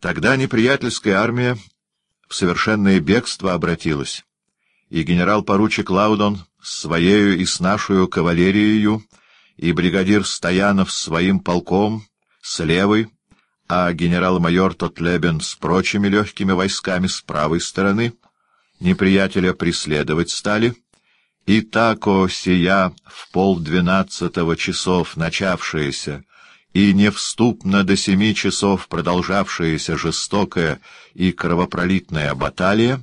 Тогда неприятельская армия в совершенное бегство обратилась, и генерал-поручик Лаудон с своею и с нашу кавалерией и бригадир Стоянов с своим полком с левой, а генерал-майор Тотлебен с прочими легкими войсками с правой стороны неприятеля преследовать стали, и тако сия в полдвенадцатого часов начавшаяся и невступно до семи часов продолжавшаяся жестокая и кровопролитная баталия,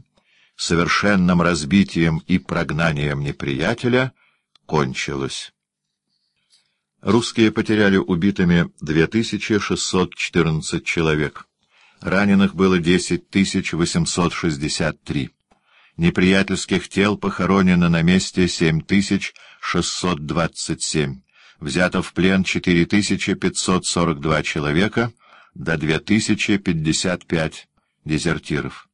совершенным разбитием и прогнанием неприятеля, кончилась. Русские потеряли убитыми 2614 человек. Раненых было 10863. Неприятельских тел похоронено на месте 7627. Взято в плен 4542 человека, до 2055 дезертиров.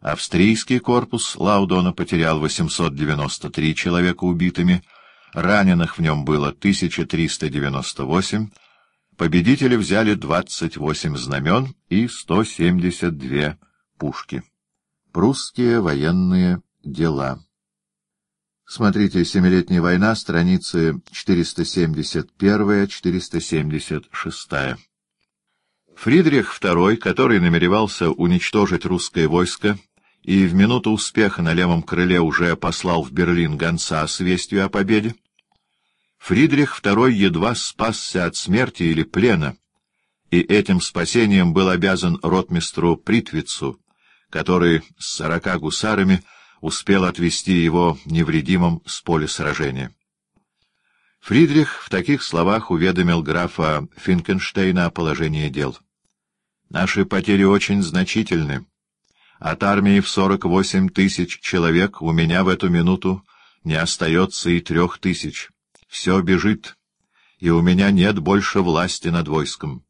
Австрийский корпус Лаудона потерял 893 человека убитыми, раненых в нем было 1398, победители взяли 28 знамен и 172 пушки. Прусские военные дела Смотрите «Семилетняя война», страницы 471-476. Фридрих II, который намеревался уничтожить русское войско и в минуту успеха на левом крыле уже послал в Берлин гонца с вестью о победе, Фридрих II едва спасся от смерти или плена, и этим спасением был обязан ротмистру Притвицу, который с сорока гусарами успел отвести его невредимым с поля сражения. Фридрих в таких словах уведомил графа Финкенштейна о положении дел. «Наши потери очень значительны. От армии в сорок восемь тысяч человек у меня в эту минуту не остается и трех тысяч. Все бежит, и у меня нет больше власти над войском.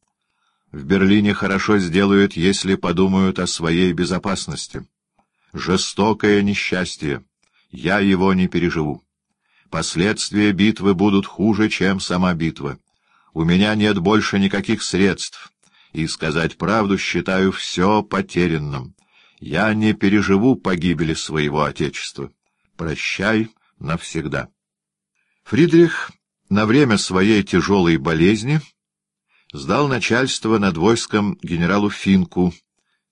В Берлине хорошо сделают, если подумают о своей безопасности. Жестокое несчастье. Я его не переживу. Последствия битвы будут хуже, чем сама битва. У меня нет больше никаких средств, и, сказать правду, считаю все потерянным. Я не переживу погибели своего Отечества. Прощай навсегда. Фридрих на время своей тяжелой болезни сдал начальство над войском генералу Финку,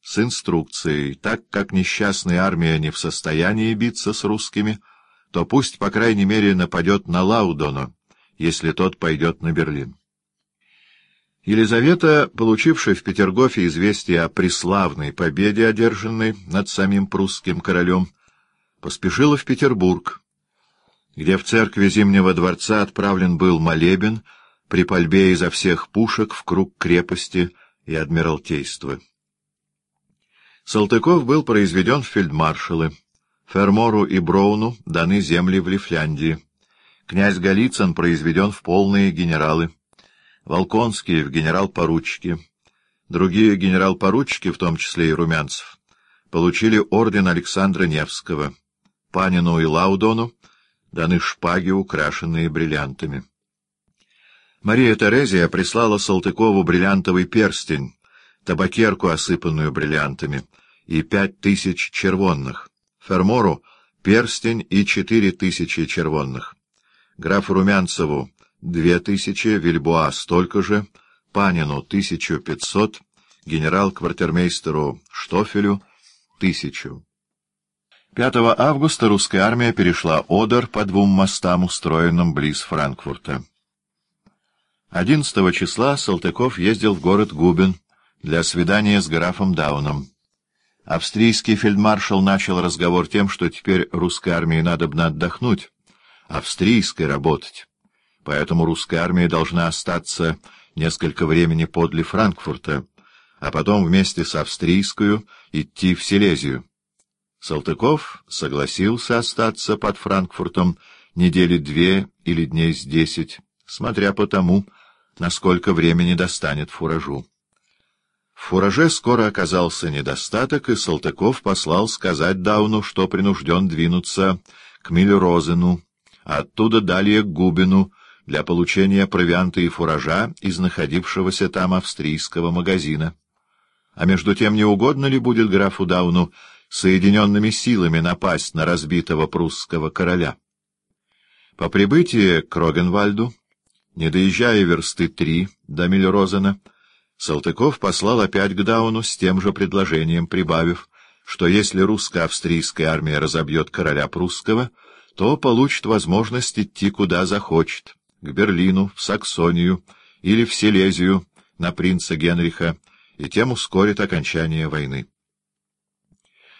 с инструкцией, так как несчастная армия не в состоянии биться с русскими, то пусть, по крайней мере, нападет на Лаудона, если тот пойдет на Берлин. Елизавета, получившая в Петергофе известие о преславной победе, одержанной над самим прусским королем, поспешила в Петербург, где в церкви Зимнего дворца отправлен был молебен при пальбе изо всех пушек в круг крепости и адмиралтейства. Салтыков был произведен в фельдмаршалы. Фермору и Броуну даны земли в Лифляндии. Князь Голицын произведен в полные генералы. Волконский в генерал-поручики. Другие генерал-поручики, в том числе и Румянцев, получили орден Александра Невского. Панину и Лаудону даны шпаги, украшенные бриллиантами. Мария Терезия прислала Салтыкову бриллиантовый перстень, табакерку, осыпанную бриллиантами, и пять тысяч червонных, Фермору — перстень и четыре тысячи червонных, графу Румянцеву — две тысячи, Вильбуа — столько же, Панину — тысячу пятьсот, генерал-квартирмейстеру Штофелю — тысячу. 5 августа русская армия перешла Одер по двум мостам, устроенным близ Франкфурта. 11 числа Салтыков ездил в город Губин, для свидания с графом Дауном. Австрийский фельдмаршал начал разговор тем, что теперь русской армии надо бы отдохнуть, австрийской работать. Поэтому русская армия должна остаться несколько времени подле Франкфурта, а потом вместе с австрийскую идти в Силезию. Салтыков согласился остаться под Франкфуртом недели две или дней с десять, смотря по тому, насколько времени достанет фуражу. Фураже скоро оказался недостаток, и Салтыков послал сказать Дауну, что принужден двинуться к Миллерозену, а оттуда далее к Губину для получения провианта и фуража из находившегося там австрийского магазина. А между тем не угодно ли будет графу Дауну соединенными силами напасть на разбитого прусского короля? По прибытии к Рогенвальду, не доезжая версты три до Мильрозена, Салтыков послал опять к Дауну с тем же предложением, прибавив, что если русско-австрийская армия разобьет короля прусского, то получит возможность идти куда захочет, к Берлину, в Саксонию или в Силезию на принца Генриха, и тем ускорит окончание войны.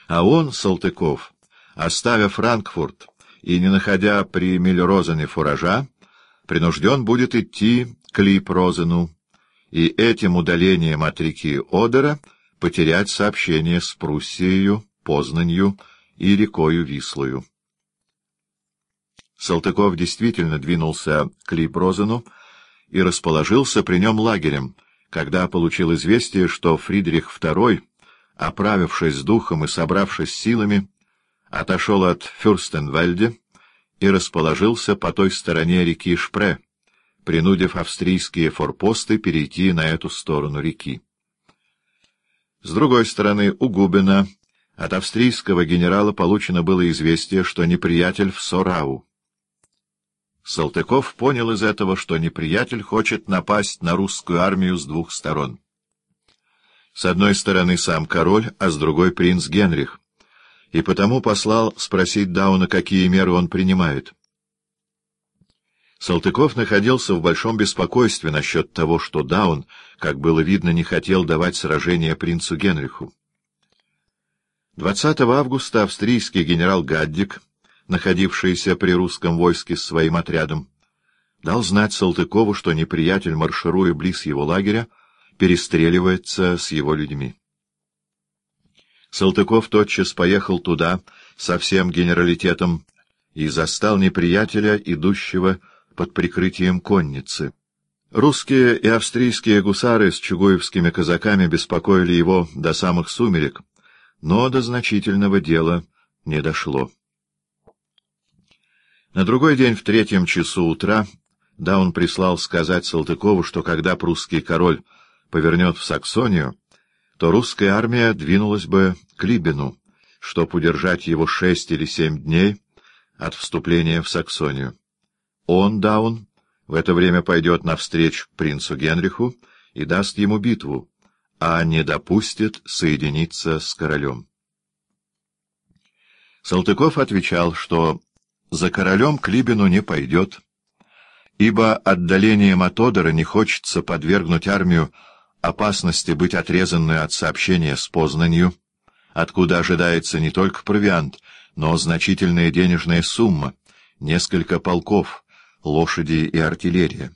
А он, Салтыков, оставив Франкфурт и не находя при Мильрозене фуража, принужден будет идти к Лип-Розену, и этим удалением от реки Одера потерять сообщение с Пруссией, Познанью и рекою Вислою. Салтыков действительно двинулся к Лип-Розену и расположился при нем лагерем, когда получил известие, что Фридрих II, оправившись духом и собравшись силами, отошел от Фюрстенвельде и расположился по той стороне реки Шпре, принудив австрийские форпосты перейти на эту сторону реки. С другой стороны, у Губина от австрийского генерала получено было известие, что неприятель в Сорау. Салтыков понял из этого, что неприятель хочет напасть на русскую армию с двух сторон. С одной стороны сам король, а с другой принц Генрих, и потому послал спросить Дауна, какие меры он принимает. Салтыков находился в большом беспокойстве насчет того, что Даун, как было видно, не хотел давать сражение принцу Генриху. 20 августа австрийский генерал Гаддик находившийся при русском войске с своим отрядом, дал знать Салтыкову, что неприятель, маршируя близ его лагеря, перестреливается с его людьми. Салтыков тотчас поехал туда со всем генералитетом и застал неприятеля, идущего под прикрытием конницы. Русские и австрийские гусары с чугуевскими казаками беспокоили его до самых сумерек, но до значительного дела не дошло. На другой день в третьем часу утра Даун прислал сказать Салтыкову, что когда прусский король повернет в Саксонию, то русская армия двинулась бы к Либину, чтобы удержать его шесть или семь дней от вступления в Саксонию. Он, Даун, в это время пойдет навстречу принцу Генриху и даст ему битву, а не допустит соединиться с королем. Салтыков отвечал, что за королем к Либину не пойдет, ибо отдалением от Одера не хочется подвергнуть армию опасности быть отрезанной от сообщения с Познанью, откуда ожидается не только провиант, но значительная денежная сумма, несколько полков, лошади и артиллерия.